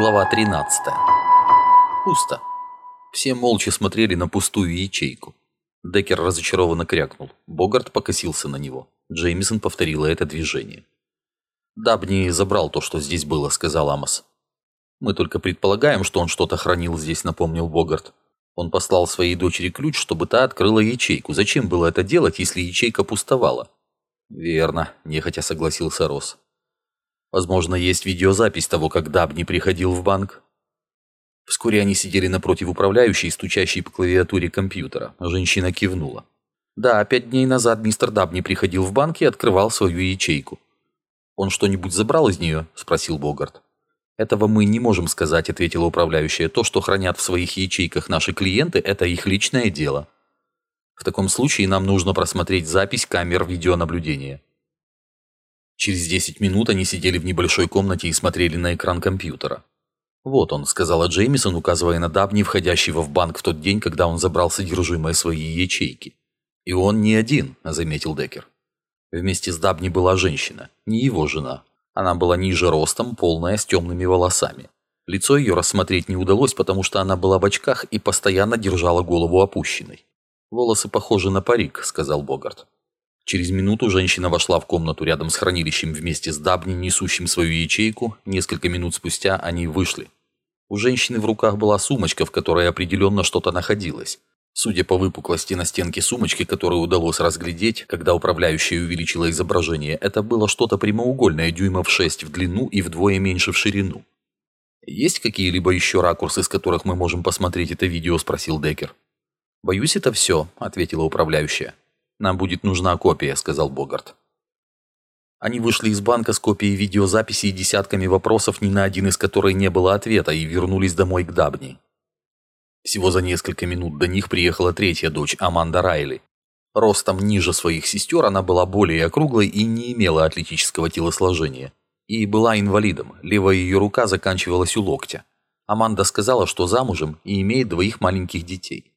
Глава 13. Пусто. Все молча смотрели на пустую ячейку. Деккер разочарованно крякнул. Богарт покосился на него. Джеймисон повторила это движение. «Дабни забрал то, что здесь было», — сказал Амос. «Мы только предполагаем, что он что-то хранил здесь», — напомнил Богарт. Он послал своей дочери ключ, чтобы та открыла ячейку. Зачем было это делать, если ячейка пустовала? «Верно», — нехотя согласился Росс. «Возможно, есть видеозапись того, как Дабни приходил в банк». Вскоре они сидели напротив управляющей, стучащей по клавиатуре компьютера. Женщина кивнула. «Да, пять дней назад мистер Дабни приходил в банк и открывал свою ячейку». «Он что-нибудь забрал из нее?» – спросил Богарт. «Этого мы не можем сказать», – ответила управляющая. «То, что хранят в своих ячейках наши клиенты, это их личное дело. В таком случае нам нужно просмотреть запись камер видеонаблюдения». Через 10 минут они сидели в небольшой комнате и смотрели на экран компьютера. «Вот он», – сказала Джеймисон, указывая на Дабни, входящего в банк в тот день, когда он забрал содержимое своей ячейки. «И он не один», – заметил Деккер. Вместе с Дабни была женщина, не его жена. Она была ниже ростом, полная, с темными волосами. Лицо ее рассмотреть не удалось, потому что она была в очках и постоянно держала голову опущенной. «Волосы похожи на парик», — сказал Богарт. Через минуту женщина вошла в комнату рядом с хранилищем вместе с Дабни, несущим свою ячейку. Несколько минут спустя они вышли. У женщины в руках была сумочка, в которой определенно что-то находилось. Судя по выпуклости на стенке сумочки, которую удалось разглядеть, когда управляющая увеличила изображение, это было что-то прямоугольное дюймов 6 в длину и вдвое меньше в ширину. «Есть какие-либо еще ракурсы, с которых мы можем посмотреть это видео?» – спросил Деккер. «Боюсь, это все», – ответила управляющая. «Нам будет нужна копия», – сказал Богарт. Они вышли из банка с копией видеозаписи и десятками вопросов, ни на один из которых не было ответа, и вернулись домой к Дабни. Всего за несколько минут до них приехала третья дочь, Аманда Райли. Ростом ниже своих сестер она была более округлой и не имела атлетического телосложения. И была инвалидом, левая ее рука заканчивалась у локтя. Аманда сказала, что замужем и имеет двоих маленьких детей.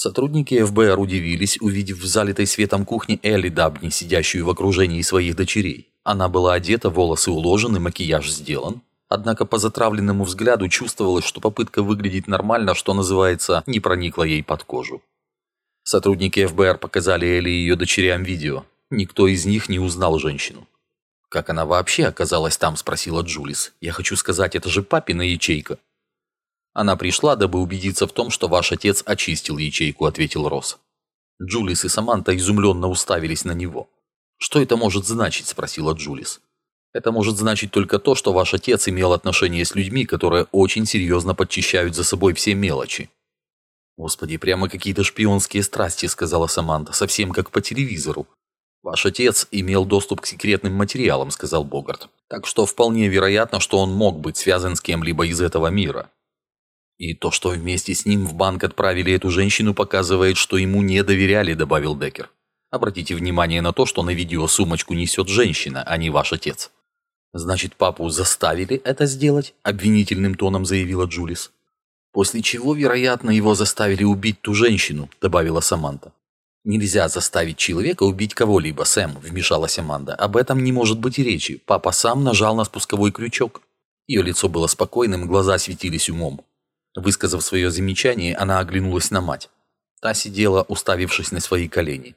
Сотрудники ФБР удивились, увидев в залитой светом кухне Элли Дабни, сидящую в окружении своих дочерей. Она была одета, волосы уложены, макияж сделан. Однако по затравленному взгляду чувствовалось, что попытка выглядеть нормально, что называется, не проникла ей под кожу. Сотрудники ФБР показали Элли и ее дочерям видео. Никто из них не узнал женщину. «Как она вообще оказалась там?» – спросила Джулис. «Я хочу сказать, это же папина ячейка». «Она пришла, дабы убедиться в том, что ваш отец очистил ячейку», – ответил Росс. Джулис и Саманта изумленно уставились на него. «Что это может значить?» – спросила Джулис. Это может значить только то, что ваш отец имел отношение с людьми, которые очень серьезно подчищают за собой все мелочи. «Господи, прямо какие-то шпионские страсти», — сказала Саманта, — «совсем как по телевизору». «Ваш отец имел доступ к секретным материалам», — сказал Богарт. «Так что вполне вероятно, что он мог быть связан с кем-либо из этого мира». «И то, что вместе с ним в банк отправили эту женщину, показывает, что ему не доверяли», — добавил Деккер. «Обратите внимание на то, что на видео сумочку несет женщина, а не ваш отец». «Значит, папу заставили это сделать?» – обвинительным тоном заявила Джулис. «После чего, вероятно, его заставили убить ту женщину», – добавила Саманта. «Нельзя заставить человека убить кого-либо, Сэм», – вмешалась Аманда. «Об этом не может быть и речи. Папа сам нажал на спусковой крючок». Ее лицо было спокойным, глаза светились умом. Высказав свое замечание, она оглянулась на мать. Та сидела, уставившись на свои колени.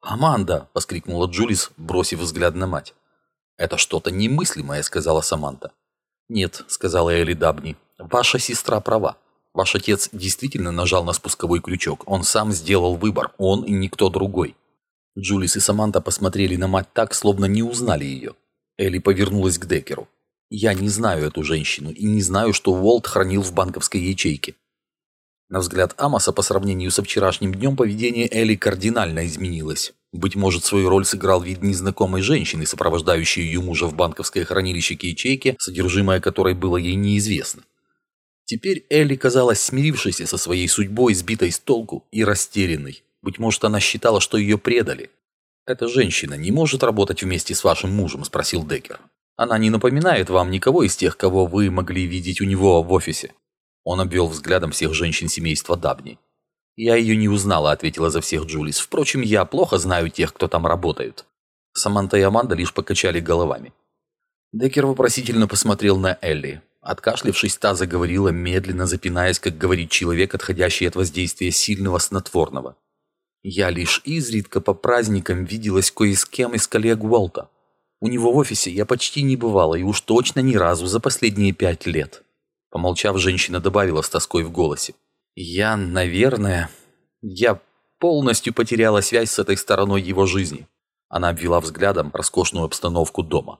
«Аманда!» – воскликнула Джулис, бросив взгляд на мать. «Это что-то немыслимое», — сказала Саманта. «Нет», — сказала Элли Дабни, — «ваша сестра права. Ваш отец действительно нажал на спусковой крючок. Он сам сделал выбор, он и никто другой». Джулис и Саманта посмотрели на мать так, словно не узнали ее. Элли повернулась к Деккеру. «Я не знаю эту женщину и не знаю, что Уолт хранил в банковской ячейке». На взгляд Амоса по сравнению со вчерашним днем поведение Элли кардинально изменилось. Быть может, свою роль сыграл вид незнакомой женщины, сопровождающей ее мужа в банковское хранилище ячейки, содержимое которой было ей неизвестно. Теперь Элли казалась смирившейся со своей судьбой, сбитой с толку и растерянной. Быть может, она считала, что ее предали. «Эта женщина не может работать вместе с вашим мужем?» – спросил Деккер. «Она не напоминает вам никого из тех, кого вы могли видеть у него в офисе?» Он обвел взглядом всех женщин семейства Дабни. «Я ее не узнала», — ответила за всех Джулис. «Впрочем, я плохо знаю тех, кто там работают». Саманта и Аманда лишь покачали головами. Деккер вопросительно посмотрел на Элли. Откашлившись, та заговорила, медленно запинаясь, как говорит человек, отходящий от воздействия сильного снотворного. «Я лишь изредка по праздникам виделась кое с кем из коллег Уолта. У него в офисе я почти не бывала, и уж точно ни разу за последние пять лет». Помолчав, женщина добавила с тоской в голосе. «Я, наверное, я полностью потеряла связь с этой стороной его жизни». Она обвела взглядом роскошную обстановку дома.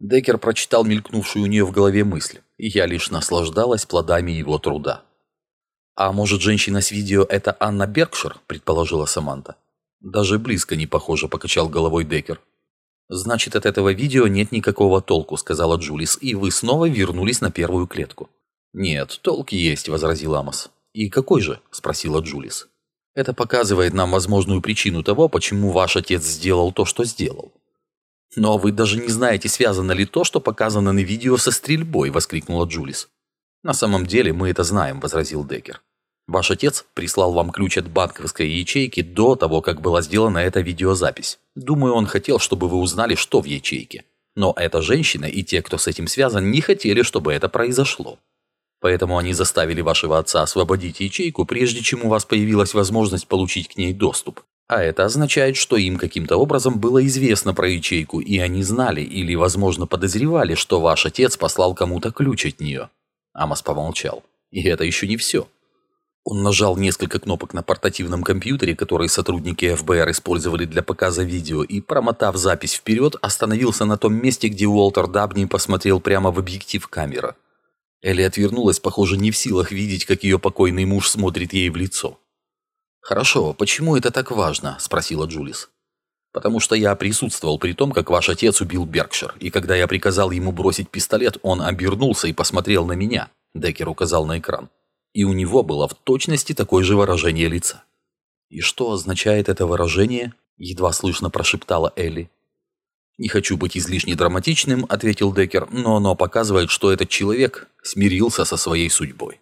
Деккер прочитал мелькнувшую у нее в голове мысль, и я лишь наслаждалась плодами его труда. «А может, женщина с видео – это Анна Беркшир?» – предположила Саманта. «Даже близко не похоже», – покачал головой Деккер. «Значит, от этого видео нет никакого толку», – сказала Джулис, – «и вы снова вернулись на первую клетку». «Нет, толк есть», – возразил Амос. «И какой же?» – спросила Джулис. «Это показывает нам возможную причину того, почему ваш отец сделал то, что сделал. «Но вы даже не знаете, связано ли то, что показано на видео со стрельбой», – воскликнула Джулис. «На самом деле мы это знаем», – возразил Деккер. «Ваш отец прислал вам ключ от банковской ячейки до того, как была сделана эта видеозапись. Думаю, он хотел, чтобы вы узнали, что в ячейке. Но эта женщина и те, кто с этим связан, не хотели, чтобы это произошло. Поэтому они заставили вашего отца освободить ячейку, прежде чем у вас появилась возможность получить к ней доступ. А это означает, что им каким-то образом было известно про ячейку, и они знали или, возможно, подозревали, что ваш отец послал кому-то ключ от нее. Амос помолчал. И это еще не все. Он нажал несколько кнопок на портативном компьютере, который сотрудники ФБР использовали для показа видео, и, промотав запись вперед, остановился на том месте, где Уолтер Дабни посмотрел прямо в объектив камеры. Элли отвернулась, похоже, не в силах видеть, как ее покойный муж смотрит ей в лицо. «Хорошо, почему это так важно?» – спросила Джулис. «Потому что я присутствовал при том, как ваш отец убил Беркшир, и когда я приказал ему бросить пистолет, он обернулся и посмотрел на меня», – Деккер указал на экран. «И у него было в точности такое же выражение лица». «И что означает это выражение?» – едва слышно прошептала Элли. «Не хочу быть излишне драматичным», – ответил Деккер, – «но оно показывает, что этот человек смирился со своей судьбой».